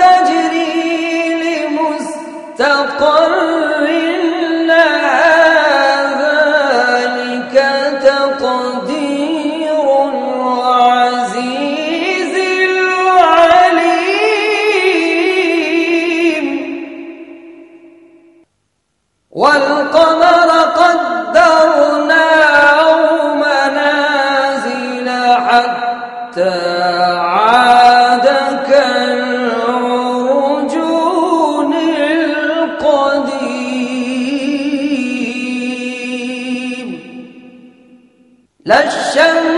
تجري لمستقر لا الشمس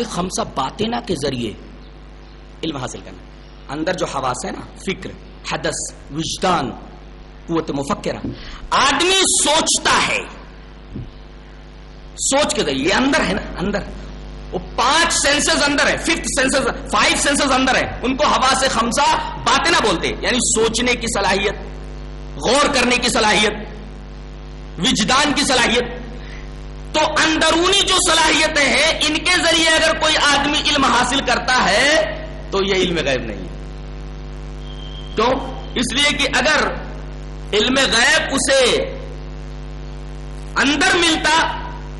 حواس خمسہ باطنہ کے ذریعے علم حاصل کرنا اندر جو حواس ہے نا، فکر، حدث، وجدان، قوت مفکرہ، آدمی سوچتا ہے۔ سوچ کے ذریعے، یہ اندر ہے نا، اندر۔ وہ پانچ سینسز اندر ہے، ففتھ سینسز، فائیو سینسز اندر ہے۔ ان کو ہوا سے خمسہ باطنہ بولتے یعنی سوچنے کی صلاحیت، غور کرنے کی صلاحیت، وجدان کی صلاحیت۔ تو اندرونی جو صلاحیتیں ہیں، ان کے ذریعے اگر کوئی آدمی علم حاصل کرتا ہے، تو یہ علم غیب نہیں ہے۔ کیوں؟ اس لیے کہ اگر علم غیب اسے اندر ملتا،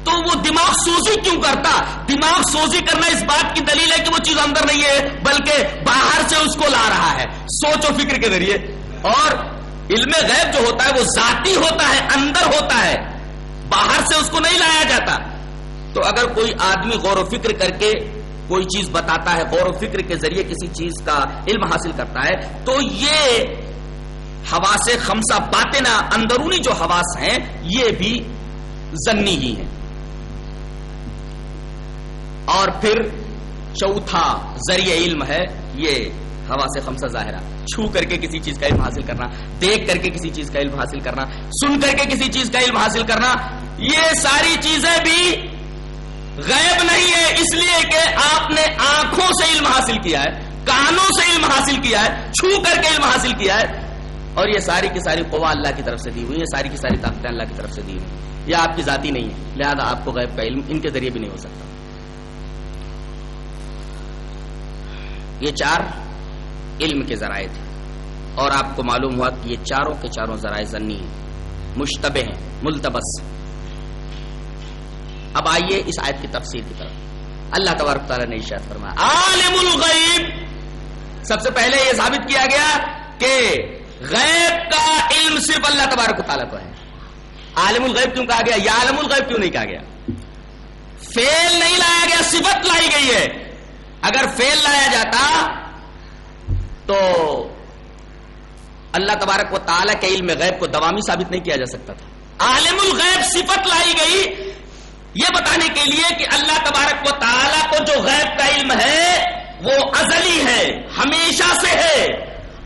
تو وہ دماغ سوزی کیوں کرتا؟ دماغ سوزی کرنا اس بات کی دلیل ہے کہ وہ چیز اندر نہیں ہے، بلکہ باہر سے اس کو لا رہا ہے، سوچ و فکر کے ذریعے۔ اور علم غیب جو ہوتا ہے، وہ ذاتی ہوتا ہے، اندر ہوتا ہے۔ باہر سے اس کو نہیں لایا جاتا۔ تو اگر کوئی آدمی غور و فکر کر کے کوئی چیز بتاتا ہے، غور و فکر کے ذریعے کسی چیز کا علم حاصل کرتا ہے، تو یہ حواس خمسہ باطنہ اندرونی جو حواس ہیں، یہ بھی زنی ہی ہیں۔ اور پھر چوتھا ذریعہ علم ہے، یہ ہوا سے خمسہ ظاہرہ۔ چھو کر کے کسی چیز کا علم حاصل کرنا، دیکھ کر کے کسی چیز کا علم حاصل کرنا، سن کر کے کسی چیز کا علم حاصل کرنا، یہ ساری چیزیں بھی غیب نہیں ہے اس لیے کہ آپ نے آنکھوں سے علم حاصل کیا ہے، کانوں سے علم حاصل کیا ہے، چھو کر کے علم حاصل کیا ہے، اور یہ ساری کی ساری قوا اللہ کی طرف سے دی ہوئی یہ ساری کی ساری طاقتیں اللہ کی طرف سے دی ہوئی یہ آپ کی ذاتی نہیں ہے لہذا آپ کو غیب کا علم ان کے ذریعے بھی نہیں ہو سکتا۔ یہ چار علم کے ذرائع تھے۔ اور آپ کو معلوم ہوا کہ یہ چاروں کے چاروں ذرائع زنی ہیں، مشتبہ ہیں، ملتبس اب آئیے اس آیت کی تفسیر کی طرف۔ اللہ تبارک تعالیٰ نے ارشاد فرمایا، عالم الغیب۔ سب سے پہلے یہ ثابت کیا گیا کہ غیب کا علم صرف اللہ تبارک تعالیٰ کو ہے۔ عالم الغیب کیوں کہا گیا؟ یا عالم الغیب کیوں نہیں کہا گیا؟ فیل نہیں لایا گیا، صفت لائی گئی ہے۔ اگر فیل لایا جاتا تو اللہ تبارک و تعالیٰ کے علم غیب کو دوامی ثابت نہیں کیا جا سکتا تھا۔ عالم الغیب صفت لائی گئی یہ بتانے کے لیے کہ اللہ تبارک و تعالیٰ کو جو غیب کا علم ہے، وہ ازلی ہے، ہمیشہ سے ہے،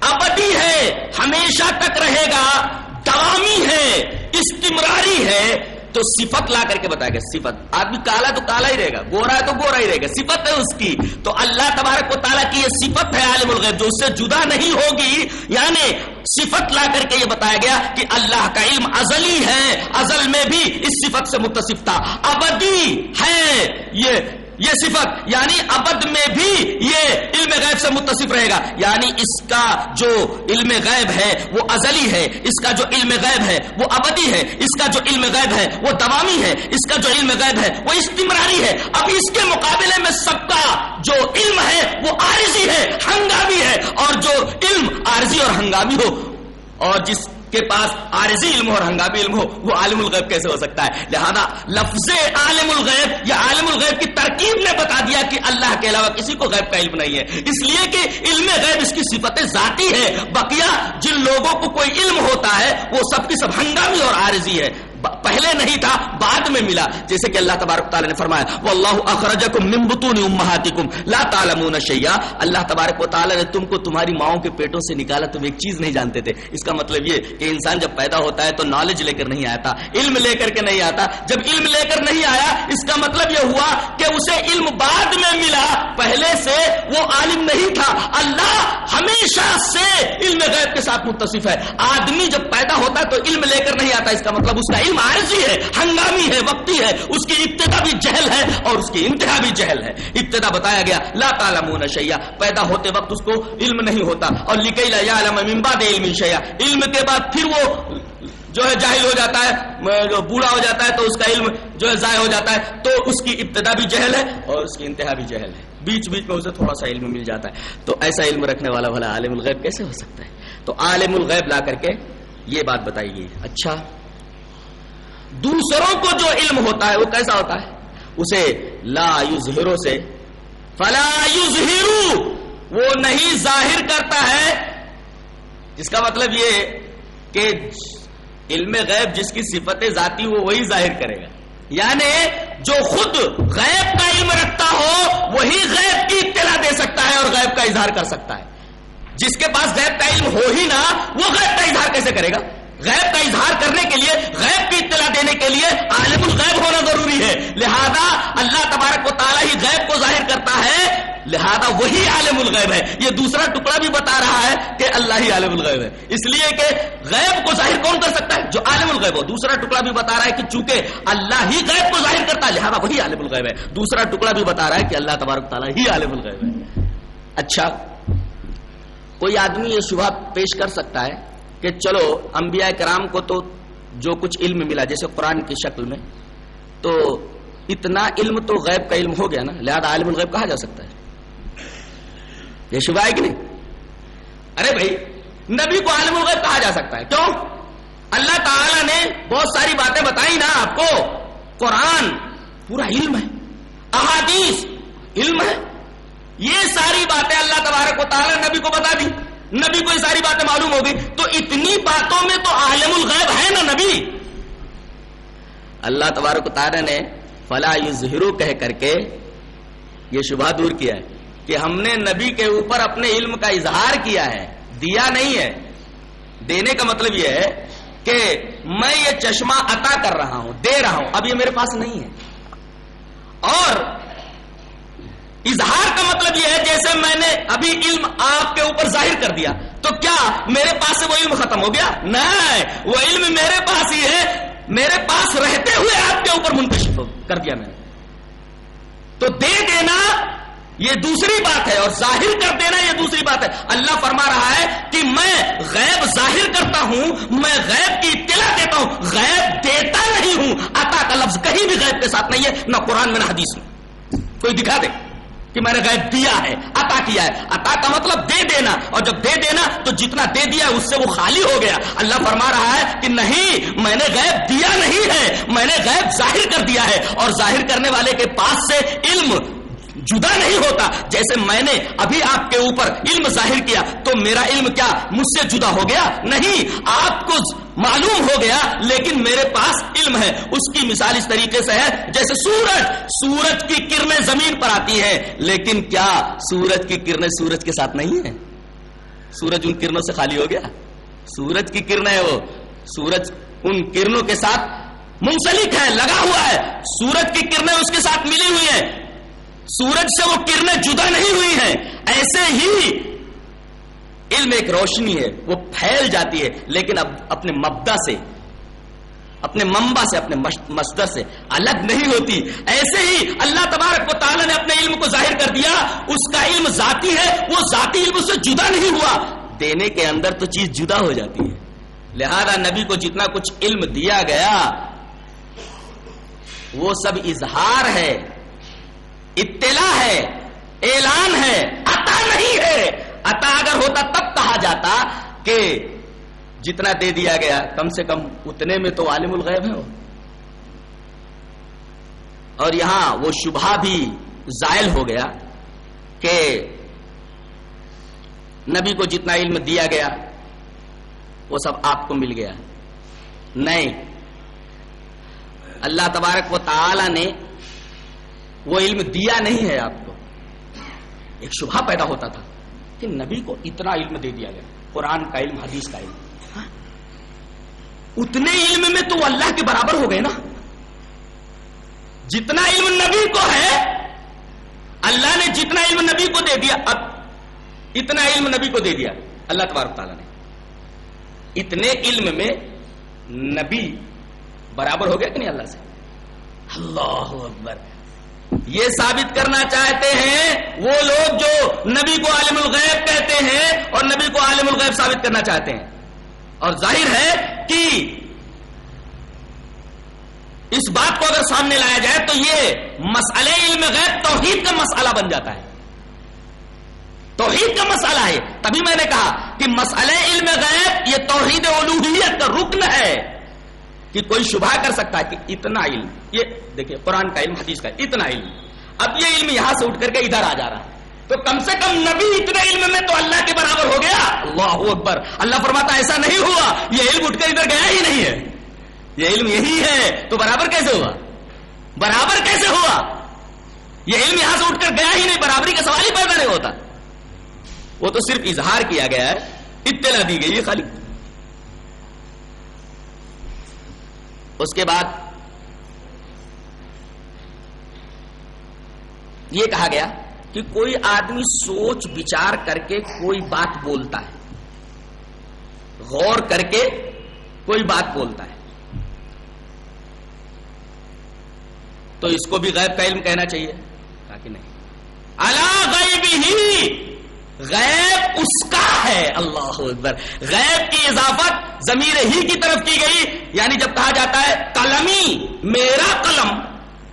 ابدی ہے، ہمیشہ تک رہے گا، دوامی ہے، استمراری ہے تو صفت لا کر کے بتایا گیا، صفت۔ آدمی کالا تو کالا ہی رہے گا، گورا ہے تو گورا ہی رہے گا، صفت ہے اس کی۔ تو اللہ تبارک و تعالیٰ کی یہ صفت ہے عالم الغیب، جو اس سے جدا نہیں ہوگی۔ یعنی صفت لا کر کے یہ بتایا گیا کہ اللہ کا علم ازلی ہے، ازل میں بھی اس صفت سے متصف تھا۔ ابدی ہے یہ یہ صفت یعنی ابد میں بھی یہ علم غیب سے متصف رہے گا۔ یعنی اس کا جو علم غیب ہے، وہ ازلی ہے۔ اس کا جو علم غیب ہے، وہ ابدی ہے۔ اس کا جو علم غیب ہے، وہ دوامی ہے۔ اس کا جو علم غیب ہے، وہ استمراری ہے۔ اب اس کے مقابلے میں سب کا جو علم ہے، وہ عارضی ہے، ہنگامی ہے۔ اور جو علم عارضی اور ہنگامی ہو، اور جس کے پاس عارضی علم ہو اور ہنگامی علم ہو، وہ عالم الغیب کیسے ہو سکتا ہے؟ لہذا لفظ عالم الغیب یا عالم الغیب کی ترکیب نے بتا دیا کہ اللہ کے علاوہ کسی کو غیب کا علم نہیں ہے۔ اس لیے کہ علم غیب اس کی صفت ذاتی ہے۔ بقیہ جن لوگوں کو کوئی علم ہوتا ہے، وہ سب کی سب ہنگامی اور عارضی ہے۔ پہلے نہیں تھا، بعد میں ملا۔ جیسے کہ اللہ تبارک تعالیٰ نے فرمایا وہ اللہ اخرجکم من بطون امہاتکم لا تعلمون شیئا. اللہ تبارک و تعالیٰ نے تم کو تمہاری ماؤں کے پیٹوں سے نکالا، تم ایک چیز نہیں جانتے تھے۔ اس کا مطلب یہ کہ انسان جب پیدا ہوتا ہے تو نالج لے کر نہیں آتا، علم لے کر کے نہیں آتا۔ جب علم لے کر نہیں آیا، اس کا مطلب یہ ہوا کہ اسے علم بعد میں ملا۔ پہلے سے وہ عالم نہیں تھا۔ اللہ ہمیشہ سے علم غیب کے ساتھ متصف ہے۔ آدمی جب پیدا ہوتا ہے تو علم لے کر نہیں آتا، اس کا مطلب اس کا علم عارضی ہے، ہنگامی ہے، وقتی ہے، اس کی ابتدا بھی جہل ہے اور اس کی انتہا بھی جہل ہے۔ ابتدا بتایا گیا، لا تعلمون شیئا، پیدا ہوتے وقت اس کو علم نہیں ہوتا۔ اور لکئی لا یعلم من بعد علم شیئا۔ علم کے بعد پھر وہ جو ہے جاہل ہو جاتا ہے جو بوڑھا ہو جاتا ہے تو اس کا علم جو ہے ضائع ہو جاتا ہے۔ تو اس کی ابتدا بھی جہل ہے اور اس کی انتہا بھی جہل ہے۔ بیچ بیچ میں اسے تھوڑا سا علم مل جاتا ہے۔ تو ایسا علم رکھنے والا بھلا عالم الغیب کیسے ہو سکتا ہے؟ تو عالم الغیب لا کر کے یہ بات بتائی گئی اچھا دوسروں کو جو علم ہوتا ہے وہ کیسا ہوتا ہے؟ اسے لا یظہرو سے، فلا یظہرو، وہ نہیں ظاہر کرتا ہے۔ جس کا مطلب یہ کہ علم غیب جس کی صفت ذاتی ہو وہی ظاہر کرے گا۔ یعنی جو خود غیب کا علم رکھتا ہو، وہی غیب کی اطلاع دے سکتا ہے اور غیب کا اظہار کر سکتا ہے۔ جس کے پاس غیب کا علم ہو ہی نہ، وہ غیب کا اظہار کیسے کرے گا؟ غیب کا اظہار کرنے کے لیے، غیب کی اطلاع دینے کے لیے عالم الغیب ہونا ضروری ہے۔ لہذا اللہ تبارک و تعالیٰ ہی غیب کو ظاہر کرتا ہے۔ لہذا وہی عالم الغیب ہے۔ یہ دوسرا ٹکڑا بھی بتا رہا ہے کہ اللہ ہی عالم الغیب ہے۔ اس لیے کہ غیب کو ظاہر کون کر سکتا ہے؟ جو عالم الغیب ہو۔ دوسرا ٹکڑا بھی بتا رہا ہے کہ چونکہ اللہ ہی غیب کو ظاہر کرتا ہے، لہذا وہی عالم الغیب ہے۔ دوسرا ٹکڑا بھی بتا رہا ہے کہ اللہ تبارک تعالیٰ ہی عالم الغیب ہے۔ اچھا کوئی آدمی یہ شبہ پیش کر سکتا ہے؟ کہ چلو، انبیاء کرام کو تو جو کچھ علم ملا، جیسے قرآن کی شکل میں، تو اتنا علم تو غیب کا علم ہو گیا نا، لہذا عالم الغیب کہا جا سکتا ہے۔ یہ شبہ ہے کہ نہیں؟ ارے بھائی، نبی کو عالم الغیب کہا جا سکتا ہے۔ کیوں؟ اللہ تعالی نے بہت ساری باتیں بتائی نا آپ کو۔ قرآن پورا علم ہے، احادیث علم ہے۔ یہ ساری باتیں اللہ تبارک و تعالی نبی کو بتا دی۔ نبی کو یہ ساری باتیں معلوم ہوگی تو اتنی باتوں میں تو عالم الغیب ہے نا نبی۔ اللہ تبارک و تعالی نے فلا یظہرو کہہ کر کے یہ شبہ دور کیا ہے کہ ہم نے نبی کے اوپر اپنے علم کا اظہار کیا ہے، دیا نہیں ہے۔ دینے کا مطلب یہ ہے کہ میں یہ چشمہ عطا کر رہا ہوں، دے رہا ہوں۔ اب یہ میرے پاس نہیں ہے۔ اور اظہار کا مطلب یہ ہے، جیسے میں نے ابھی علم آپ کے دیا۔ تو کیا میرے پاس سے وہ علم ختم ہو گیا؟ نہیں وہ علم میرے پاس ہی ہے۔ میرے پاس رہتے ہوئے آپ کے اوپر منتشف کر دیا میں نے۔ تو دے دینا یہ دوسری بات ہے، اور ظاہر کر دینا یہ دوسری بات ہے۔ اللہ فرما رہا ہے کہ میں غیب ظاہر کرتا ہوں، میں غیب کی اطلاع دیتا ہوں، غیب دیتا نہیں ہوں۔ عطا کا لفظ کہیں بھی غیب کے ساتھ نہیں ہے، نہ قرآن میں نہ حدیث میں۔ کوئی دکھا دے۔ کہ میں نے غیب دیا ہے، عطا کیا ہے. عطا کا مطلب دے دینا. اور جب دے دینا تو جتنا دے دیا اس سے وہ خالی ہو گیا. اللہ فرما رہا ہے کہ نہیں، میں نے غیب دیا نہیں ہے. میں نے غیب ظاہر کر دیا ہے. اور ظاہر کرنے والے کے پاس سے علم جدا نہیں ہوتا. جیسے میں نے ابھی آپ کے اوپر علم ظاہر کیا، تو میرا علم کیا مجھ سے جدا ہو گیا؟ نہیں. آپ کو معلوم ہو گیا، لیکن میرے پاس علم ہے۔ اس کی مثال اس طریقے سے ہے، جیسے سورج سورج کی کرنیں زمین پر آتی ہے لیکن کیا سورج کی کرنیں سورج کے ساتھ نہیں ہے سورج ان کرنوں سے خالی ہو گیا۔ سورج کی کرنیں وہ، سورج ان کرنوں کے ساتھ منسلک ہے، لگا ہوا ہے۔ سورج کی کرنیں اس کے ساتھ ملی ہوئی ہیں۔ سورج سے وہ کرنیں جدا نہیں ہوئی ہیں۔ ایسے ہی علم ایک روشنی ہے، وہ پھیل جاتی ہے، لیکن اب اپنے مبدا سے، اپنے منبع سے، اپنے مصدر سے الگ نہیں ہوتی۔ ایسے ہی اللہ تبارک و تعالیٰ نے اپنے علم کو ظاہر کر دیا، اس کا علم ذاتی ہے، وہ ذاتی علم سے جدا نہیں ہوا۔ دینے کے اندر تو چیز جدا ہو جاتی ہے۔ لہذا نبی کو جتنا کچھ علم دیا گیا، وہ سب اظہار ہے، اطلاع ہے، اعلان ہے، عطا نہیں ہے۔ عطا اگر ہوتا تب کہا جاتا کہ جتنا دے دیا گیا، کم سے کم اتنے میں تو عالم الغیب ہے وہ۔ اور یہاں وہ شبہ بھی زائل ہو گیا کہ نبی کو جتنا علم دیا گیا، وہ سب آپ کو مل گیا۔ نہیں، اللہ تبارک و تعالی نے وہ علم دیا نہیں ہے آپ کو۔ ایک شبہ پیدا ہوتا تھا۔ کہ نبی کو اتنا علم دے دیا گیا۔ قرآن کا علم حدیث کا علم۔ ہاں؟ اتنے علم میں تو اللہ کے برابر ہو گئے نا۔ جتنا علم نبی کو ہے اللہ نے جتنا علم نبی کو دے دیا اب اتنا علم نبی کو دے دیا۔ اللہ تبارک تعالیٰ نے۔ اتنے علم میں نبی برابر ہو گیا کہ نہیں اللہ سے؟ اللہ اکبر۔ یہ ثابت کرنا چاہتے ہیں، وہ لوگ جو نبی کو عالم الغیب کہتے ہیں اور نبی کو عالم الغیب ثابت کرنا چاہتے ہیں۔ اور ظاہر ہے کہ اس بات کو اگر سامنے لایا جائے تو یہ مسئلہ علم غیب توحید کا مسئلہ بن جاتا ہے۔ توحید کا مسئلہ ہے۔ تبھی میں نے کہا کہ مسئلہ علم غیب یہ توحید الوحیت کا رکن ہے۔ کہ کوئی شبہ کر سکتا ہے کہ اتنا علم، یہ دیکھیں، قرآن کا علم، حدیث کا اتنا علم۔ اب یہ علم یہاں سے اٹھ کر کے ادھر آ جا رہا ہے۔ تو کم سے کم نبی اتنے علم میں تو اللہ کے برابر ہو گیا۔ اللہ اکبر۔ اللہ فرماتا ایسا نہیں ہوا۔ یہ علم اٹھ کر ادھر گیا ہی نہیں ہے۔ یہ علم یہی ہے۔ تو برابر کیسے ہوا؟ برابر کیسے ہوا؟ یہ علم یہاں سے اٹھ کر گیا ہی نہیں، برابری کا سوال ہی پیدا نہیں ہوتا۔ وہ تو صرف اظہار کیا گیا ہے۔ اطلاع دی گئی ہے خالی۔ اس کے بعد یہ کہا گیا کہ کوئی آدمی سوچ بچار کر کے کوئی بات بولتا ہے، غور کر کے کوئی بات بولتا ہے۔ تو اس کو بھی غیب کا علم کہنا چاہیے، کہا کہ نہیں۔ اللہ غیب ہی غیب اس کا ہے، اللہ اکبر۔ غیب کی اضافت ضمیر ہی کی طرف کی گئی یعنی جب کہا جاتا ہے قلمی، میرا قلم۔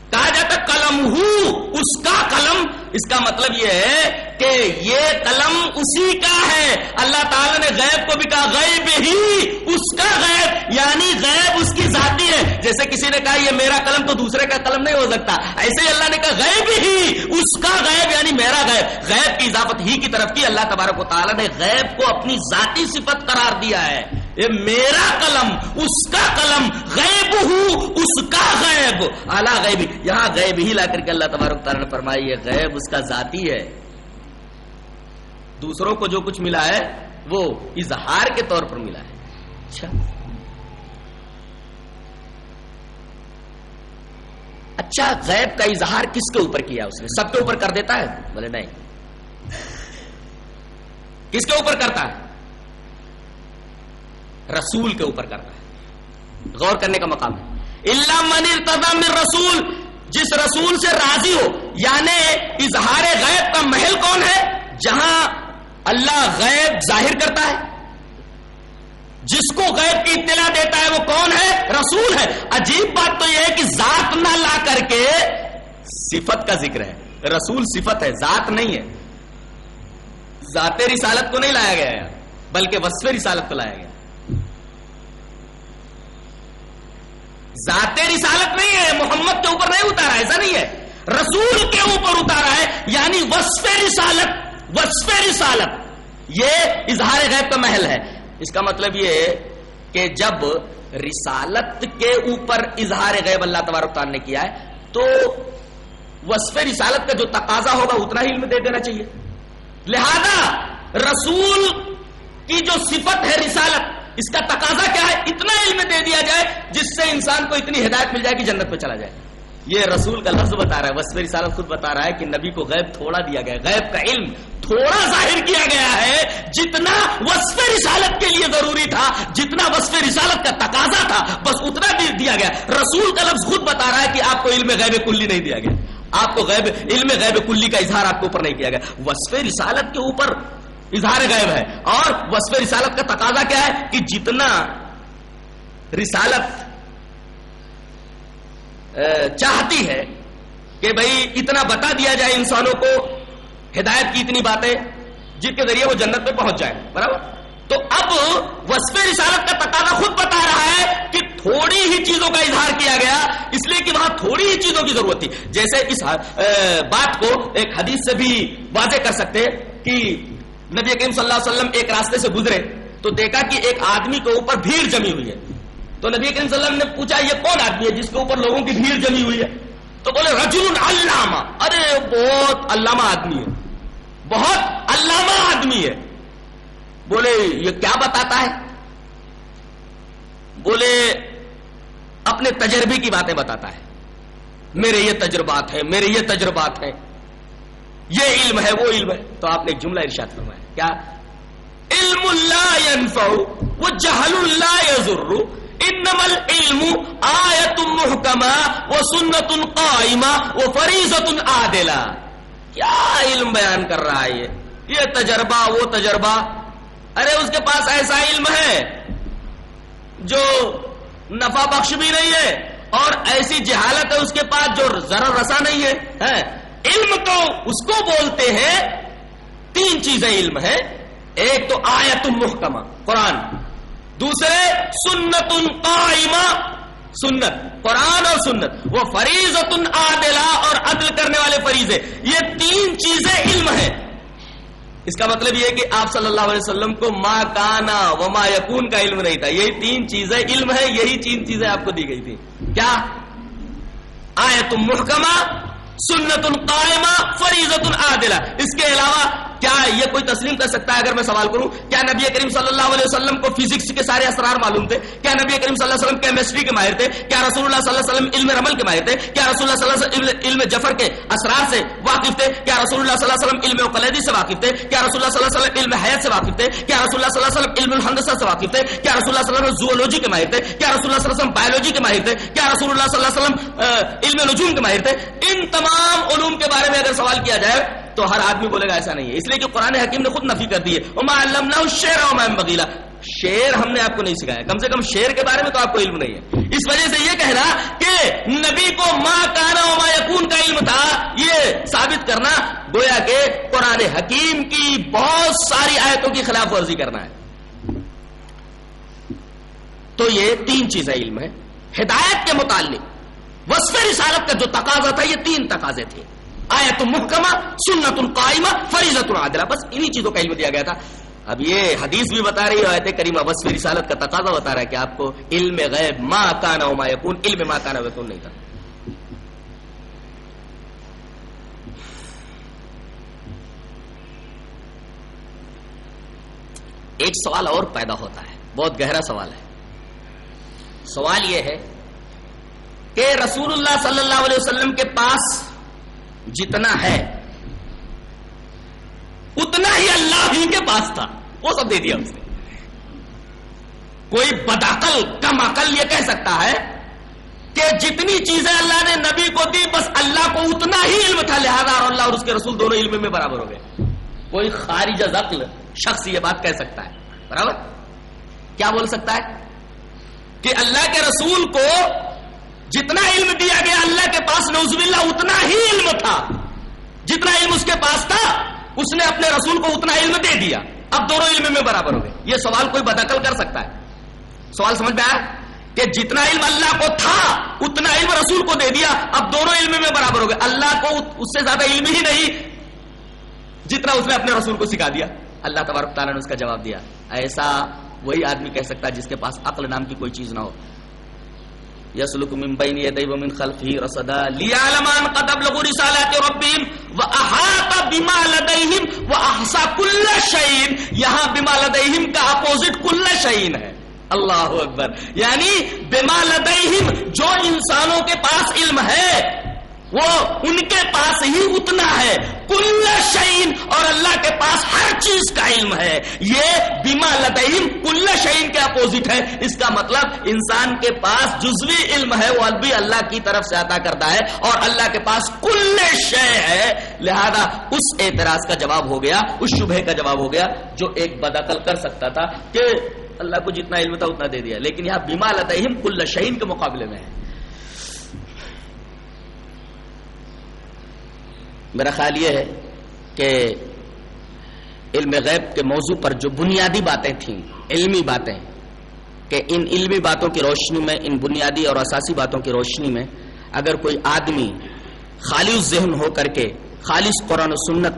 کہا جاتا قلم ہوں اس کا قلم۔ اس کا مطلب یہ ہے کہ یہ قلم اسی کا ہے۔ اللہ تعالیٰ نے غیب کو بھی کہا، غیب ہی اس کا غیب یعنی غیب اس کی ذاتی ہے۔ جیسے کسی نے کہا، یہ میرا قلم تو دوسرے کا قلم نہیں ہو سکتا۔ ایسے ہی اللہ نے کہا، غیب ہی اس کا غیب یعنی میرا غیب۔ غیب کی اضافت ہی کی طرف کی۔ اللہ تبارک و تعالیٰ نے غیب کو اپنی ذاتی صفت قرار دیا ہے۔ یہ میرا قلم، اس کا قلم، غیب ہوں اس کا غیب۔ اعلیٰ غیب، یہاں غیب ہی لا کر کے اللہ تبارک تعالیٰ نے فرمائی یہ غیب اس کا ذاتی ہے۔ دوسروں کو جو کچھ ملا ہے وہ اظہار کے طور پر ملا ہے۔ اچھا۔ اچھا غیب کا اظہار کس کے اوپر کیا اس نے؟ سب کے اوپر کر دیتا ہے؟ بولے نہیں۔ کس کے اوپر کرتا ہے؟ رسول کے اوپر کرتا ہے۔ غور کرنے کا مقام ہے۔ اللہ من من رسول جس رسول سے راضی ہو یعنی اظہار غیب کا محل کون ہے؟ جہاں اللہ غیب ظاہر کرتا ہے جس کو غیب کی اطلاع دیتا ہے وہ کون ہے رسول ہے عجیب بات تو یہ ہے کہ ذات نہ لا کر کے صفت کا ذکر ہے رسول صفت ہے ذات نہیں ہے ذات رسالت کو نہیں لایا گیا ہے بلکہ وصف رسالت کو لایا گیا ذات رسالت نہیں ہے، محمد کے اوپر نہیں اتارا، ایسا نہیں ہے۔ رسول کے اوپر اتارا ہے یعنی وصف رسالت وصف رسالت. یہ اظہار غیب کا محل ہے. اس کا مطلب یہ ہے کہ جب رسالت کے اوپر اظہار غیب اللہ تبارک تعالیٰ نے کیا ہے، تو وصف رسالت کا جو تقاضا ہوگا اتنا ہی علم دے دینا چاہیے۔ لہذا رسول کی جو صفت ہے رسالت، اس کا تقاضا کیا ہے؟ اتنا علم دے دیا جائے جس سے انسان کو اتنی ہدایت مل جائے کہ جنت پہ چلا جائے۔ یہ رسول کا لفظ بتا رہا ہے وسف رسالت خود بتا رہا ہے کہ نبی کو غیب تھوڑا دیا گیا غیب کا علم۔ تھوڑا ظاہر کیا گیا ہے، جتنا وصف رسالت کے لیے ضروری تھا، جتنا وصف رسالت کا تقاضا تھا، بس اتنا بھی دیا گیا۔ رسول کا لفظ خود بتا رہا ہے کہ آپ کو علم غیب کلی نہیں دیا گیا۔ آپ کو غیب، علم غیب کلی کا اظہار آپ کے اوپر نہیں کیا گیا۔ وصف رسالت کے اوپر اظہار غیب ہے۔ اور وصف رسالت کا تقاضا کیا ہے کہ جتنا رسالت چاہتی ہے کہ بھائی اتنا بتا دیا جائے انسانوں کو ہدایت کی اتنی باتیں جن کے ذریعے وہ جنت پہ پہنچ جائے، برابر؟ تو اب وصف رسالت کا تقاضا خود بتا رہا ہے کہ تھوڑی ہی چیزوں کا اظہار کیا گیا، اس لیے کہ وہاں تھوڑی ہی چیزوں کی ضرورت تھی۔ جیسے اس بات کو ایک حدیث سے بھی واضح کر سکتے کہ نبی کریم صلی اللہ علیہ وسلم ایک راستے سے گزرے تو دیکھا کہ ایک آدمی کے اوپر بھیڑ جمی ہوئی ہے۔ تو نبی کریم صلی اللہ علیہ وسلم نے پوچھا، یہ کون آدمی ہے جس کے اوپر لوگوں کی بھیڑ جمی ہوئی ہے؟ تو بولے، رجل علامہ. ارے، بہت علامہ آدمی ہے۔ بہت علامہ آدمی ہے۔ بولے، یہ کیا بتاتا ہے؟ بولے، اپنے تجربے کی باتیں بتاتا ہے۔ میرے یہ تجربات ہیں، میرے یہ تجربات ہیں۔ یہ علم ہے، وہ علم ہے۔ تو آپ نے ایک جملہ ارشاد فرمایا۔ کیا؟ علم اللہ ينفع، وہ جہل اللہ یضر انما العلم آیت محکمہ وہ سنت قائمہ وہ فریضت عادلہ۔ کیا علم بیان کر رہا ہے یہ؟ یہ تجربہ، وہ تجربہ۔ ارے، اس کے پاس ایسا علم ہے جو نفع بخش بھی نہیں ہے اور ایسی جہالت ہے اس کے پاس جو ذرا رسا نہیں ہے۔ ہاں، علم تو اس کو بولتے ہیں۔ تین چیزیں علم ہے ایک تو آیت محکمہ، قرآن۔ دوسرے سنت قائمہ، سنت، قرآن اور سنت، وہ فریضت عادلہ اور عدل کرنے والے فریضے۔ یہ تین چیزیں علم ہیں۔ اس کا مطلب یہ کہ آپ صلی اللہ علیہ وسلم کو ما کانا و ما یکون کا علم نہیں تھا۔ یہی تین چیزیں علم ہے یہی تین چیزیں آپ کو دی گئی تھی کیا؟ آیت محکمہ، سنت القائمہ فریضت عادلہ۔ اس کے علاوہ کیا یہ کوئی تسلیم کر سکتا ہے اگر میں سوال کروں کیا نبی کریم صلی اللہ علیہ وسلم کو فزکس کے سارے اسرار معلوم تھے کیا نبی کریم صلی اللہ علیہ وسلم کیمسٹری کے ماہر تھے کیا رسول اللہ صلی اللہ علیہ وسلم علم رمل کے ماہر تھے کیا رسول اللہ صلی اللہ علیہ وسلم علم جفر کے اسرار سے واقف تھے کیا رسول اللہ صلی اللہ علیہ وسلم علم قلیدی سے واقف تھے کیا رسول اللہ صلی اللہ علیہ وسلم علم حیات سے واقف تھے کیا رسول اللہ صلی اللہ علیہ وسلم علم الحندسہ سے واقف تھے کیا رسول اللہ صلی اللہ علیہ وسلم زوولوجی کے ماہر تھے کیا رسول اللہ صلی اللہ علیہ وسلم بایولوجی کے ماہر تھے کیا رسول اللہ صلی اللہ علیہ وسلم علم نجوم کے ماہر تھے ان تمام علوم کے بارے میں اگر سوال کیا جائے تو ہر آدمی بولے گا ایسا نہیں ہے۔ اس لیے کہ قرآن حکیم نے خود نفی کر دی ہے۔ شیر بغیلا شیر ہم نے آپ کو نہیں سکھایا۔ کم سے کم شیر کے بارے میں تو آپ کو علم نہیں ہے۔ اس وجہ سے یہ کہنا کہ نبی کو ماں کانا و ما یقون کا علم تھا، یہ ثابت کرنا گویا کہ قرآن حکیم کی بہت ساری آیتوں کی خلاف ورزی کرنا ہے۔ تو یہ تین چیزیں علم ہے ہدایت کے متعلق، وصف رسالت کا جو تقاضا تھا، یہ تین تقاضے تھے۔ آیت محکمہ، سنت القائمہ فریضت العادلہ بس انہی چیزوں کا علم دیا گیا تھا۔ اب یہ حدیث بھی بتا رہی ہے، آیت کریمہ، بس رسالت کا تقاضا بتا رہا ہے کہ آپ کو علم غیب، ما کانا ما یکون، علم ما کانا یکون نہیں تھا۔ ایک سوال اور پیدا ہوتا ہے، بہت گہرا سوال ہے۔ سوال یہ ہے کہ رسول اللہ صلی اللہ علیہ وسلم کے پاس جتنا ہے۔ اتنا ہی اللہ ہی کے پاس تھا۔ وہ سب دے دیا اس نے۔ کوئی بدعقل، کم عقل یہ کہہ سکتا ہے کہ جتنی چیزیں اللہ نے نبی کو دی، بس اللہ کو اتنا ہی علم تھا، لہذا اور اللہ اور اس کے رسول دونوں علم میں برابر ہو گئے۔ کوئی خارج عقل، شخص یہ بات کہہ سکتا ہے۔ برابر؟ کیا بول سکتا ہے؟ کہ اللہ کے رسول کو جتنا علم دیا گیا اللہ کے پاس نوز باللہ، اتنا ہی علم تھا۔ جتنا علم اس کے پاس تھا، اس نے اپنے رسول کو اتنا علم دے دیا۔ اب دونوں علم میں برابر ہو گئے۔ یہ سوال کوئی بدعقل کر سکتا ہے۔ سوال سمجھ میں آیا؟ کہ جتنا علم اللہ کو تھا، اتنا علم رسول کو دے دیا۔ اب دونوں علم میں برابر ہو گئے۔ اللہ کو اس سے زیادہ علم ہی نہیں، جتنا اس نے اپنے رسول کو سکھا دیا۔ اللہ تبارک تعالیٰ نے اس کا جواب دیا۔ ایسا وہی آدمی کہہ سکتا ہے جس کے پاس عقل نام کی کوئی چیز نہ ہو۔ یسلک من بین یدی و من خلفه رصدا لیعلم ان قد ابلغوا رسالات ربهم واحاط بما لديهم واحصى كل شيء یہاں بما لديهم کا اپوزٹ كل شيء ہے۔ اللہ اکبر۔ یعنی بما لديهم جو انسانوں کے پاس علم ہے وہ ان کے پاس ہی اتنا ہے۔ کل شعین اور اللہ کے پاس ہر چیز کا علم ہے۔ یہ بیما لدیم کل شعین کے اپوزٹ ہے۔ اس کا مطلب انسان کے پاس جزوی علم ہے، وہ بھی اللہ کی طرف سے عطا کرتا ہے۔ اور اللہ کے پاس کل شے ہے۔ لہذا اس اعتراض کا جواب ہو گیا، اس شبہ کا جواب ہو گیا، جو ایک بدعقل کر سکتا تھا کہ اللہ کو جتنا علم تھا اتنا دے دیا۔ لیکن یہاں بیما لدیم کل شعین کے مقابلے میں ہے۔ میرا خیال یہ ہے کہ علم غیب کے موضوع پر جو بنیادی باتیں تھیں، علمی باتیں، کہ ان علمی باتوں کی روشنی میں، ان بنیادی اور اساسی باتوں کی روشنی میں اگر کوئی آدمی خالص ذہن ہو کر کے، خالص قرآن و سنت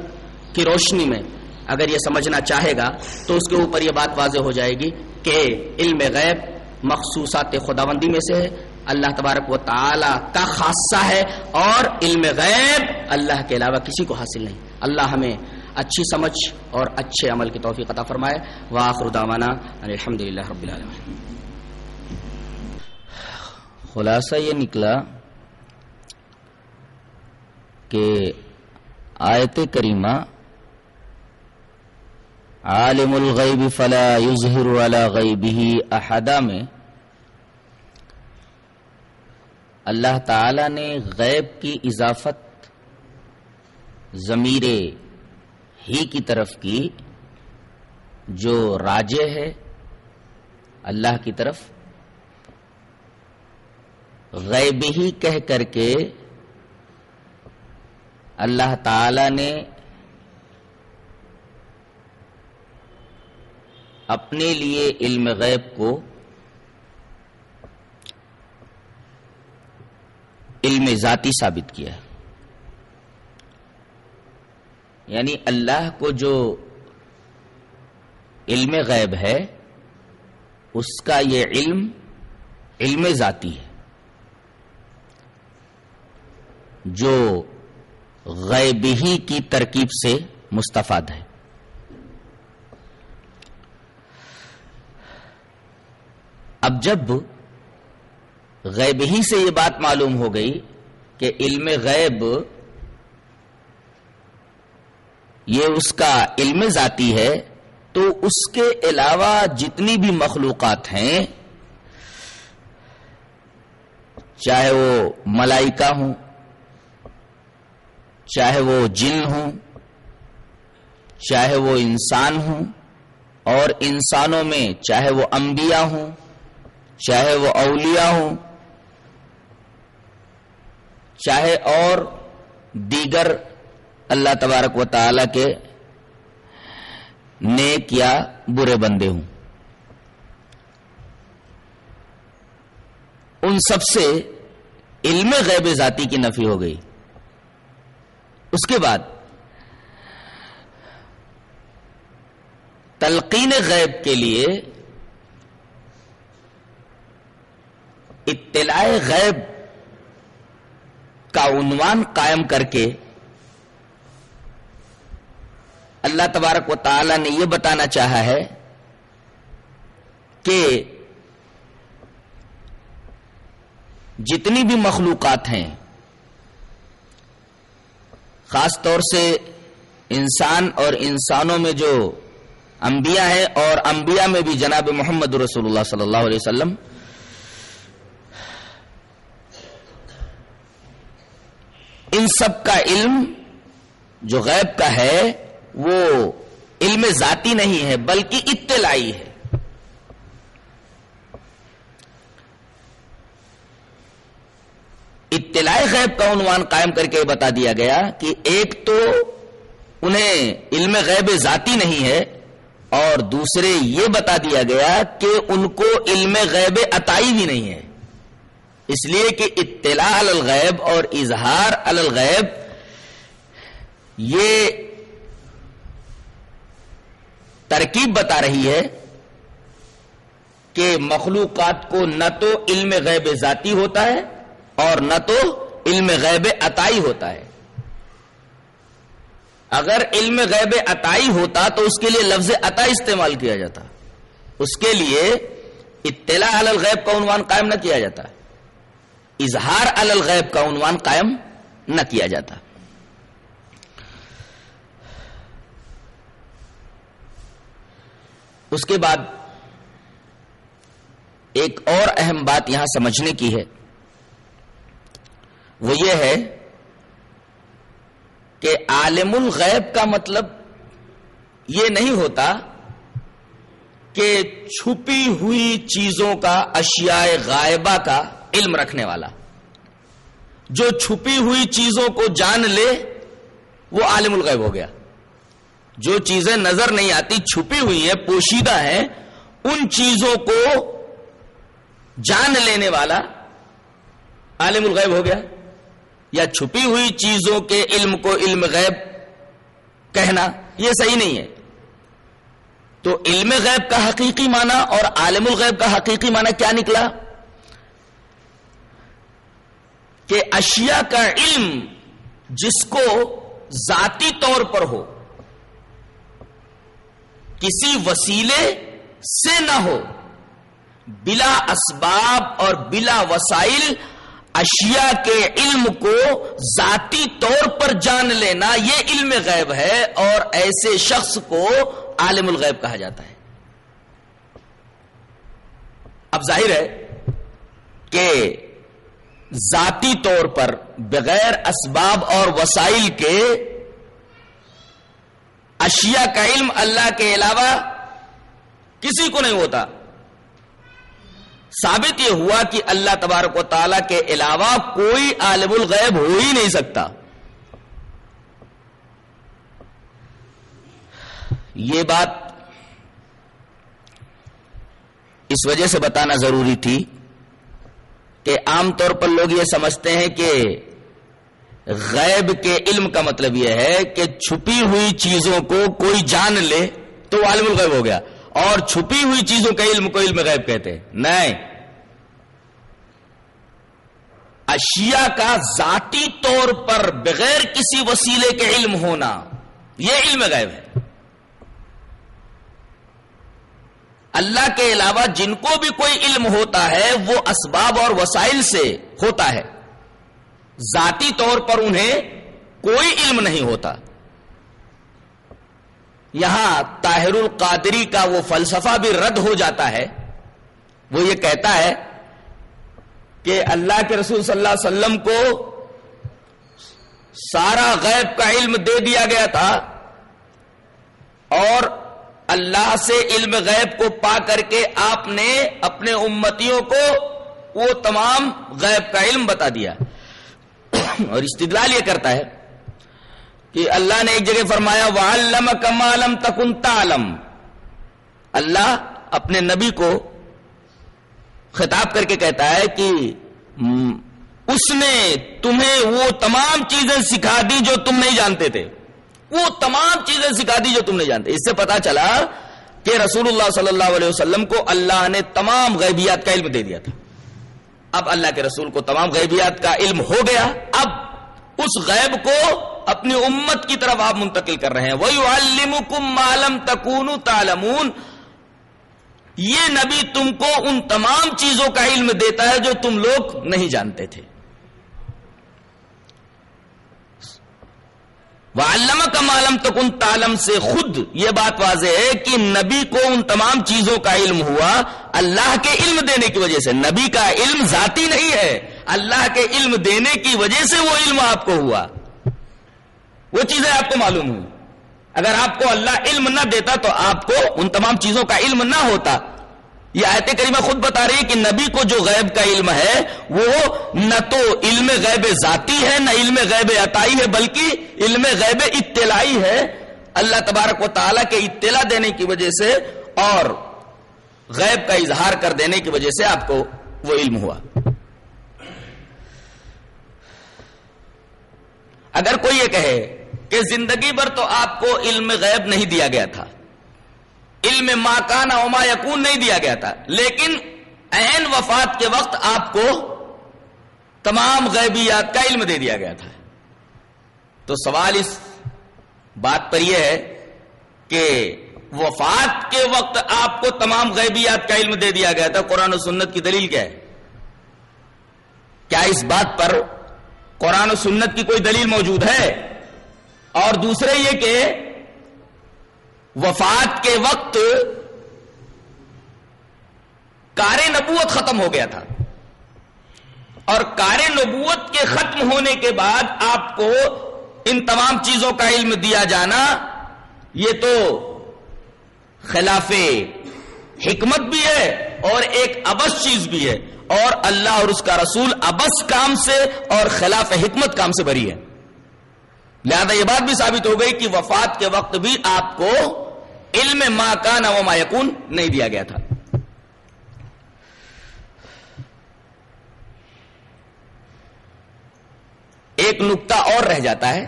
کی روشنی میں اگر یہ سمجھنا چاہے گا، تو اس کے اوپر یہ بات واضح ہو جائے گی کہ علم غیب مخصوصات خداوندی میں سے ہے اللہ تبارک و تعالی کا خاصہ ہے اور علم غیب اللہ کے علاوہ کسی کو حاصل نہیں۔ اللہ ہمیں اچھی سمجھ اور اچھے عمل کی توفیق عطا فرمائے۔ واخر دعوانا الحمد للہ رب العالمین۔ خلاصہ یہ نکلا کہ آیت کریمہ، عالم الغیب فلا یظہر علی غیبہ احدا میں اللہ تعالی نے غیب کی اضافت ضمیر ہی کی طرف کی جو راجے ہے اللہ کی طرف غیب ہی کہہ کر کے اللہ تعالی نے اپنے لیے علم غیب کو علم ذاتی ثابت کیا ہے۔ یعنی اللہ کو جو علم غیب ہے، اس کا یہ علم علم ذاتی ہے۔ جو غیب ہی کی ترکیب سے مستفاد ہے۔ اب جب غیب ہی سے یہ بات معلوم ہو گئی کہ علم غیب یہ اس کا علم ذاتی ہے، تو اس کے علاوہ جتنی بھی مخلوقات ہیں، چاہے وہ ملائکہ ہوں، چاہے وہ جن ہوں، چاہے وہ انسان ہوں، اور انسانوں میں چاہے وہ انبیاء ہوں، چاہے وہ اولیاء ہوں چاہے اور دیگر اللہ تبارک و تعالی کے نیک یا برے بندے ہوں۔ ان سب سے علم غیب ذاتی کی نفی ہو گئی۔ اس کے بعد تلقین غیب کے لیے اطلاع غیب کا عنوان قائم کر کے اللہ تبارک و تعالی نے یہ بتانا چاہا ہے کہ جتنی بھی مخلوقات ہیں، خاص طور سے انسان اور انسانوں میں جو انبیاء ہیں اور انبیاء میں بھی جناب محمد رسول اللہ صلی اللہ علیہ وسلم ان سب کا علم جو غیب کا ہے، وہ علم ذاتی نہیں ہے، بلکہ اطلاعی ہے۔ اطلاع غیب کا عنوان قائم کر کے بتا دیا گیا کہ ایک تو انہیں علم غیب ذاتی نہیں ہے، اور دوسرے یہ بتا دیا گیا کہ ان کو علم غیب عطائی بھی نہیں ہے۔ اس لیے کہ اطلاع الغیب اور اظہار الغیب یہ ترکیب بتا رہی ہے کہ مخلوقات کو نہ تو علم غیب ذاتی ہوتا ہے اور نہ تو علم غیب عطائی ہوتا ہے۔ اگر علم غیب عطائی ہوتا تو اس کے لیے لفظ عطا استعمال کیا جاتا۔ اس کے لیے اطلاع الغیب کا عنوان قائم نہ کیا جاتا۔ اظہار الغیب کا عنوان قائم نہ کیا جاتا۔ اس کے بعد ایک اور اہم بات یہاں سمجھنے کی ہے۔ وہ یہ ہے کہ عالم الغیب کا مطلب یہ نہیں ہوتا کہ چھپی ہوئی چیزوں کا، اشیاء غائبہ کا علم رکھنے والا۔ جو چھپی ہوئی چیزوں کو جان لے، وہ عالم الغیب ہو گیا۔ جو چیزیں نظر نہیں آتی، چھپی ہوئی ہیں، پوشیدہ ہیں، ان چیزوں کو جان لینے والا عالم الغیب ہو گیا۔ یا چھپی ہوئی چیزوں کے علم کو علم غیب کہنا، یہ صحیح نہیں ہے۔ تو علم غیب کا حقیقی معنی اور عالم الغیب کا حقیقی معنی کیا نکلا؟ کہ اشیاء کا علم جس کو ذاتی طور پر ہو، کسی وسیلے سے نہ ہو، بلا اسباب اور بلا وسائل اشیاء کے علم کو ذاتی طور پر جان لینا یہ علم غیب ہے اور ایسے شخص کو عالم الغیب کہا جاتا ہے۔ اب ظاہر ہے کہ ذاتی طور پر بغیر اسباب اور وسائل کے اشیاء کا علم اللہ کے علاوہ کسی کو نہیں ہوتا۔ ثابت یہ ہوا کہ اللہ تبارک و تعالی کے علاوہ کوئی عالم الغیب ہو ہی نہیں سکتا۔ یہ بات اس وجہ سے بتانا ضروری تھی کہ عام طور پر لوگ یہ سمجھتے ہیں کہ غیب کے علم کا مطلب یہ ہے کہ چھپی ہوئی چیزوں کو کوئی جان لے تو عالم الغیب ہو گیا۔ اور چھپی ہوئی چیزوں کا علم کو علم غیب کہتے ہیں۔ نہیں۔ اشیاء کا ذاتی طور پر بغیر کسی وسیلے کے علم ہونا یہ علم غیب ہے۔ اللہ کے علاوہ جن کو بھی کوئی علم ہوتا ہے، وہ اسباب اور وسائل سے ہوتا ہے۔ ذاتی طور پر انہیں کوئی علم نہیں ہوتا۔ یہاں طاہر القادری کا وہ فلسفہ بھی رد ہو جاتا ہے۔ وہ یہ کہتا ہے کہ اللہ کے رسول صلی اللہ علیہ وسلم کو سارا غیب کا علم دے دیا گیا تھا اور اللہ سے علم غیب کو پا کر کے آپ نے اپنے امتیوں کو وہ تمام غیب کا علم بتا دیا۔ اور استدلال یہ کرتا ہے کہ اللہ نے ایک جگہ فرمایا وَعَلَّمَ كَمَا لَمْ تَكُنْ تَعْلَمْ۔ اللہ اپنے نبی کو خطاب کر کے کہتا ہے کہ اس نے تمہیں وہ تمام چیزیں سکھا دی جو تم نہیں جانتے تھے۔ وہ تمام چیزیں سکھا دی جو تم نہیں جانتے۔ اس سے پتا چلا کہ رسول اللہ صلی اللہ علیہ وسلم کو اللہ نے تمام غیبیات کا علم دے دیا تھا۔ اب اللہ کے رسول کو تمام غیبیات کا علم ہو گیا۔ اب اس غیب کو اپنی امت کی طرف آپ منتقل کر رہے ہیں۔ وہی علم عالم تکون تالمون یہ نبی تم کو ان تمام چیزوں کا علم دیتا ہے جو تم لوگ نہیں جانتے تھے۔ علامہ کا معلوم تکن تالم سے خود یہ بات واضح ہے کہ نبی کو ان تمام چیزوں کا علم ہوا اللہ کے علم دینے کی وجہ سے۔ نبی کا علم ذاتی نہیں ہے، اللہ کے علم دینے کی وجہ سے وہ علم آپ کو ہوا۔ وہ چیزیں آپ کو معلوم ہوئی اگر آپ کو اللہ علم نہ دیتا تو آپ کو ان تمام چیزوں کا علم نہ ہوتا۔ یہ آیت کریمہ خود بتا رہی ہے کہ نبی کو جو غیب کا علم ہے، وہ نہ تو علم غیب ذاتی ہے، نہ علم غیب عطائی ہے، بلکہ علم غیب اطلاعی ہے۔ اللہ تبارک و تعالیٰ کے اطلاع دینے کی وجہ سے اور غیب کا اظہار کر دینے کی وجہ سے آپ کو وہ علم ہوا۔ اگر کوئی یہ کہے کہ زندگی بھر تو آپ کو علم غیب نہیں دیا گیا تھا علم ماکانہ اما یقون نہیں دیا گیا تھا۔ لیکن این وفات کے وقت آپ کو تمام غیبیات کا علم دے دیا گیا تھا۔ تو سوال اس بات پر یہ ہے کہ وفات کے وقت آپ کو تمام غیبیات کا علم دے دیا گیا تھا۔ قرآن و سنت کی دلیل کیا ہے؟ کیا اس بات پر قرآن و سنت کی کوئی دلیل موجود ہے؟ اور دوسرے یہ کہ وفات کے وقت کار نبوت ختم ہو گیا تھا۔ اور کار نبوت کے ختم ہونے کے بعد آپ کو ان تمام چیزوں کا علم دیا جانا، یہ تو خلاف حکمت بھی ہے اور ایک ابس چیز بھی ہے۔ اور اللہ اور اس کا رسول ابس کام سے اور خلاف حکمت کام سے بری ہے۔ لہذا یہ بات بھی ثابت ہو گئی کہ وفات کے وقت بھی آپ کو علم ماں کا نہ وہ نہیں دیا گیا تھا۔ ایک نقطہ اور رہ جاتا ہے،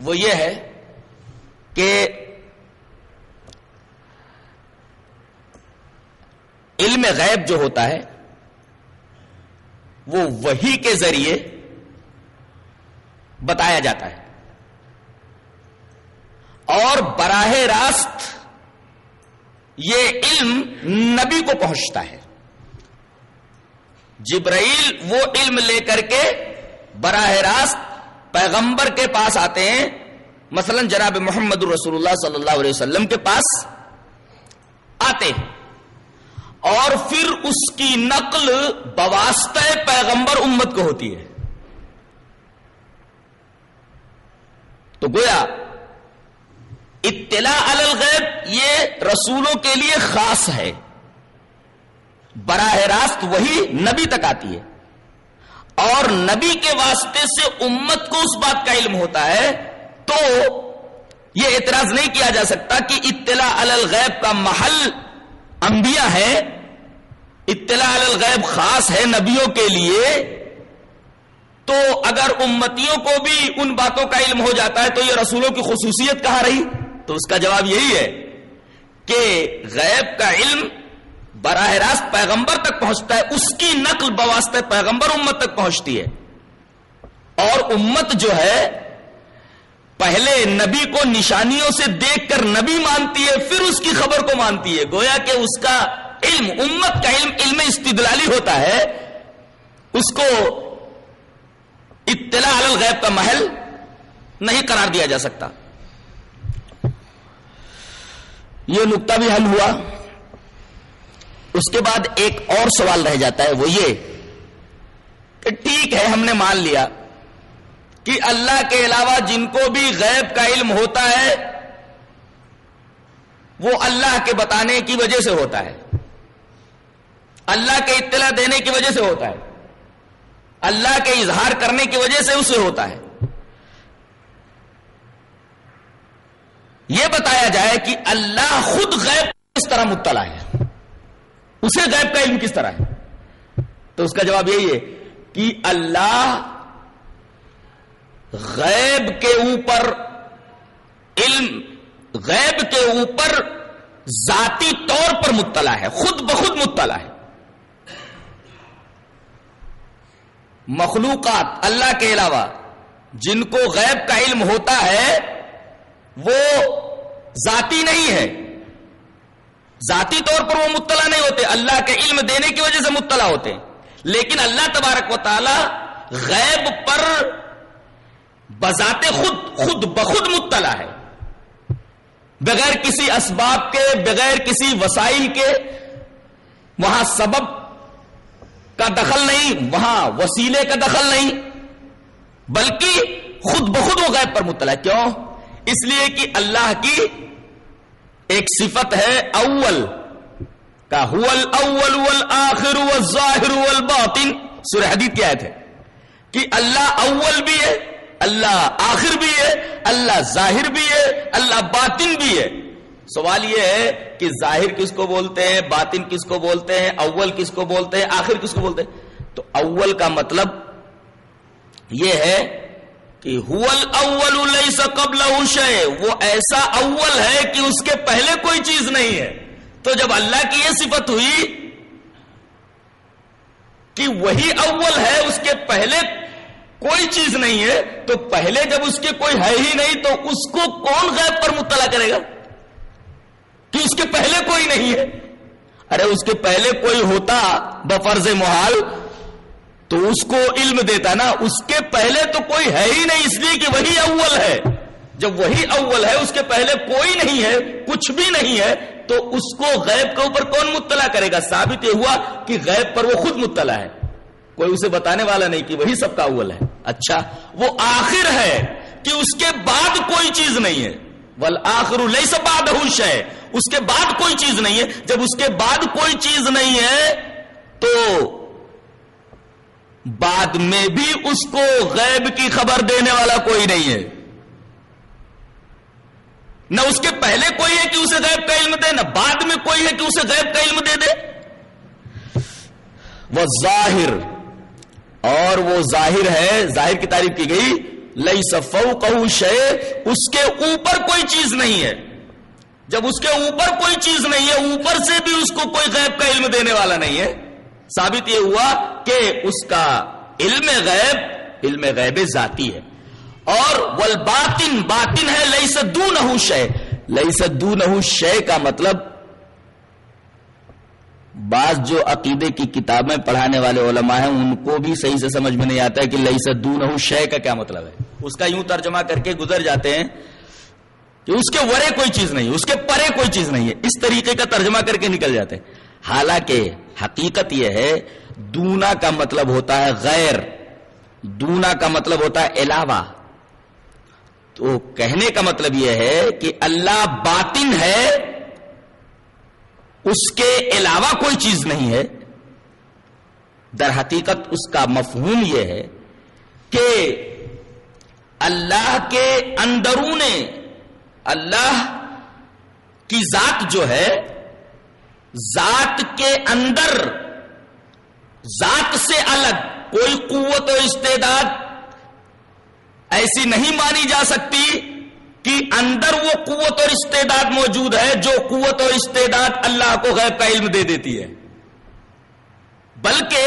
وہ یہ ہے کہ علم غیب جو ہوتا ہے، وہ وہی کے ذریعے بتایا جاتا ہے۔ اور براہ راست یہ علم نبی کو پہنچتا ہے۔ جبرائیل وہ علم لے کر کے براہ راست پیغمبر کے پاس آتے ہیں۔ مثلا جناب محمد رسول اللہ صلی اللہ علیہ وسلم کے پاس آتے ہیں۔ اور پھر اس کی نقل بواسطہ پیغمبر امت کو ہوتی ہے۔ تو گویا اطلاع الغیب یہ رسولوں کے لیے خاص ہے۔ براہ راست وہی نبی تک آتی ہے۔ اور نبی کے واسطے سے امت کو اس بات کا علم ہوتا ہے تو یہ اعتراض نہیں کیا جا سکتا کہ اطلاع الغیب کا محل انبیاء ہے۔ اطلاع الغیب خاص ہے نبیوں کے لیے۔ تو اگر امتیوں کو بھی ان باتوں کا علم ہو جاتا ہے تو یہ رسولوں کی خصوصیت کہاں رہی؟ تو اس کا جواب یہی ہے کہ غیب کا علم براہ راست پیغمبر تک پہنچتا ہے، اس کی نقل بواسطہ پیغمبر امت تک پہنچتی ہے۔ اور امت جو ہے، پہلے نبی کو نشانیوں سے دیکھ کر نبی مانتی ہے، پھر اس کی خبر کو مانتی ہے۔ گویا کہ اس کا علم، امت کا علم علم استدلالی ہوتا ہے، اس کو اطلاع علی الغیب کا محل نہیں قرار دیا جا سکتا۔ یہ نقطہ بھی حل ہوا۔ اس کے بعد ایک اور سوال رہ جاتا ہے، وہ یہ کہ ٹھیک ہے، ہم نے مان لیا کہ اللہ کے علاوہ جن کو بھی غیب کا علم ہوتا ہے، وہ اللہ کے بتانے کی وجہ سے ہوتا ہے۔ اللہ کے اطلاع دینے کی وجہ سے ہوتا ہے۔ اللہ کے اظہار کرنے کی وجہ سے اسے ہوتا ہے۔ یہ بتایا جائے کہ اللہ خود غیب کس طرح مطلع ہے؟ اسے غیب کا علم کس طرح ہے؟ تو اس کا جواب یہی ہے کہ اللہ غیب کے اوپر علم، غیب کے اوپر ذاتی طور پر مطلع ہے، خود بخود مطلع ہے۔ مخلوقات، اللہ کے علاوہ جن کو غیب کا علم ہوتا ہے وہ ذاتی نہیں ہے۔ ذاتی طور پر وہ مطلع نہیں ہوتے۔ اللہ کے علم دینے کی وجہ سے مطلع ہوتے۔ ہیں لیکن اللہ تبارک و تعالی غیب پر بذات خود خود بخود مطلع ہے۔ بغیر کسی اسباب کے، بغیر کسی وسائل کے وہاں سبب کا دخل نہیں، وہاں وسیلے کا دخل نہیں، بلکہ خود بخود وہ غیب پر مطلع کیوں؟ اس لیے کہ اللہ کی ایک صفت ہے اول، کا اول والآخر والظاہر والباطن۔ سورہ حدید کی آیت ہے کہ اللہ اول بھی ہے، اللہ آخر بھی ہے، اللہ ظاہر بھی ہے، اللہ باطن بھی ہے۔ سوال یہ ہے کہ ظاہر کس کو بولتے ہیں، باطن کس کو بولتے ہیں، اول کس کو بولتے ہیں، آخر کس کو بولتے ہیں؟ تو اول کا مطلب یہ ہے کہ ہول اول قبل شے، وہ ایسا اول ہے کہ اس کے پہلے کوئی چیز نہیں ہے۔ تو جب اللہ کی یہ صفت ہوئی کہ وہی اول ہے، اس کے پہلے کوئی چیز نہیں ہے، تو پہلے جب اس کے کوئی ہے ہی نہیں، تو اس کو کون غیب پر مطلع کرے گا؟ کہ اس کے پہلے کوئی نہیں ہے۔ ارے، اس کے پہلے کوئی ہوتا بفرز محال تو اس کو علم دیتا نا، اس کے پہلے تو کوئی ہے ہی نہیں، اس لیے کہ وہی اول ہے۔ جب وہی اول ہے، اس کے پہلے کوئی نہیں ہے، کچھ بھی نہیں ہے، تو اس کو غیب کے اوپر کون مطلع کرے گا؟ ثابت یہ ہوا کہ غیب پر وہ خود مطلع ہے۔ کوئی اسے بتانے والا نہیں کہ وہی سب کا اول ہے۔ اچھا وہ آخر ہے کہ اس کے بعد کوئی چیز نہیں ہے۔ ول آخر سب باد ہے اس کے بعد کوئی چیز نہیں ہے۔ جب اس کے بعد کوئی چیز نہیں ہے، تو بعد میں بھی اس کو غیب کی خبر دینے والا کوئی نہیں ہے۔ نہ اس کے پہلے کوئی ہے کہ اسے غیب کا علم دے، نہ بعد میں کوئی ہے کہ اسے غیب کا علم دے دے۔ وہ ظاہر، اور وہ ظاہر ہے، ظاہر کی تعریف کی گئی لئی سفو کہ شے اس کے اوپر کوئی چیز نہیں ہے۔ جب اس کے اوپر کوئی چیز نہیں ہے، اوپر سے بھی اس کو کوئی غیب کا علم دینے والا نہیں ہے۔ ثابت یہ ہوا کہ اس کا علم غیب علم غیب ذاتی ہے۔ اور ول باطن باطن ہے لئی سدو نہ شے لئی سدو نہ شے کا مطلب بعض جو عقیدے کی کتابیں پڑھانے والے علماء ہیں، ان کو بھی صحیح سے سمجھ میں نہیں آتا ہے کہ لئی سدو نہ شے کا کیا مطلب ہے۔ اس کا یوں ترجمہ کر کے گزر جاتے ہیں کہ اس کے ورے کوئی چیز نہیں، اس کے پرے کوئی چیز نہیں ہے۔ اس طریقے کا ترجمہ کر کے نکل جاتے ہیں۔ حالانکہ حقیقت یہ ہے، دونا کا مطلب ہوتا ہے غیر، دونا کا مطلب ہوتا ہے علاوہ۔ تو کہنے کا مطلب یہ ہے کہ اللہ باطن ہے، اس کے علاوہ کوئی چیز نہیں ہے۔ در حقیقت اس کا مفہوم یہ ہے کہ اللہ کے اندرون، اللہ کی ذات جو ہے ذات کے اندر، ذات سے الگ کوئی قوت و استعداد ایسی نہیں مانی جا سکتی کہ اندر وہ قوت اور استعداد موجود ہے جو قوت اور استعداد اللہ کو غیب کا علم دے دیتی ہے۔ بلکہ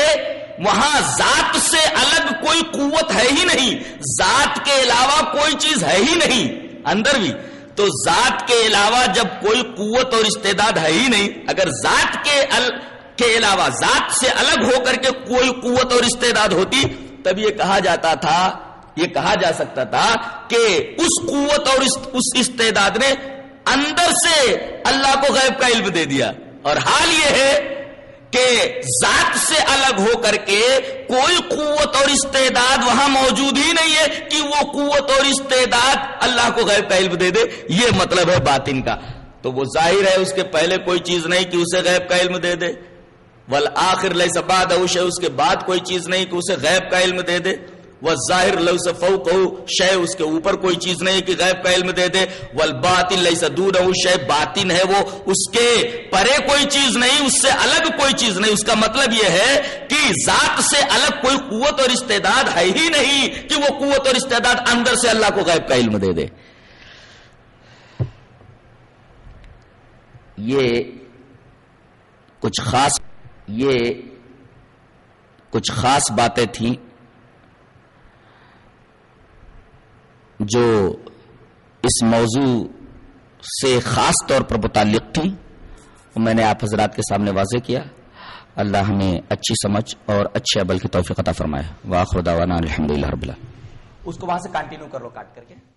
وہاں ذات سے الگ کوئی قوت ہے ہی نہیں، ذات کے علاوہ کوئی چیز ہے ہی نہیں۔ اندر بھی تو ذات کے علاوہ جب کوئی قوت اور استعداد ہے ہی نہیں، اگر ذات کے ال... کے علاوہ ذات سے الگ ہو کر کے کوئی قوت اور استعداد ہوتی، تب یہ کہا جاتا تھا، یہ کہا جا سکتا تھا کہ اس قوت اور اس استعداد نے اندر سے اللہ کو غیب کا علم دے دیا۔ اور حال یہ ہے کہ ذات سے الگ ہو کر کے کوئی قوت اور استعداد وہاں موجود ہی نہیں ہے کہ وہ قوت اور استعداد اللہ کو غیب کا علم دے دے۔ یہ مطلب ہے باطن کا۔ تو وہ ظاہر ہے اس کے پہلے کوئی چیز نہیں کہ اسے غیب کا علم دے دے۔ ول آخر لئی سباد اس کے بعد کوئی چیز نہیں کہ اسے غیب کا علم دے دے۔ وہ ظاہر لو سفو کہ شے اس کے اوپر کوئی چیز نہیں کہ غیب کا علم دے دے ول باطن لئی سدور شے باطن ہے وہ، اس کے پرے کوئی چیز نہیں، اس سے الگ کوئی چیز نہیں، اس کا مطلب یہ ہے کہ ذات سے الگ کوئی قوت اور استعداد ہے ہی نہیں کہ وہ قوت اور استعداد اندر سے اللہ کو غیب کا علم دے دے۔ یہ کچھ خاص، یہ کچھ خاص باتیں تھیں۔ جو اس موضوع سے خاص طور پر متعلق تھی، میں نے آپ حضرات کے سامنے واضح کیا۔ اللہ ہمیں اچھی سمجھ اور اچھے عمل کی توفیق عطا فرمائے۔ واخر دعوانا الحمدللہ رب اللہ اس کو وہاں سے کنٹینیو کر لو کاٹ کر کے۔